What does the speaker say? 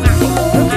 Nah.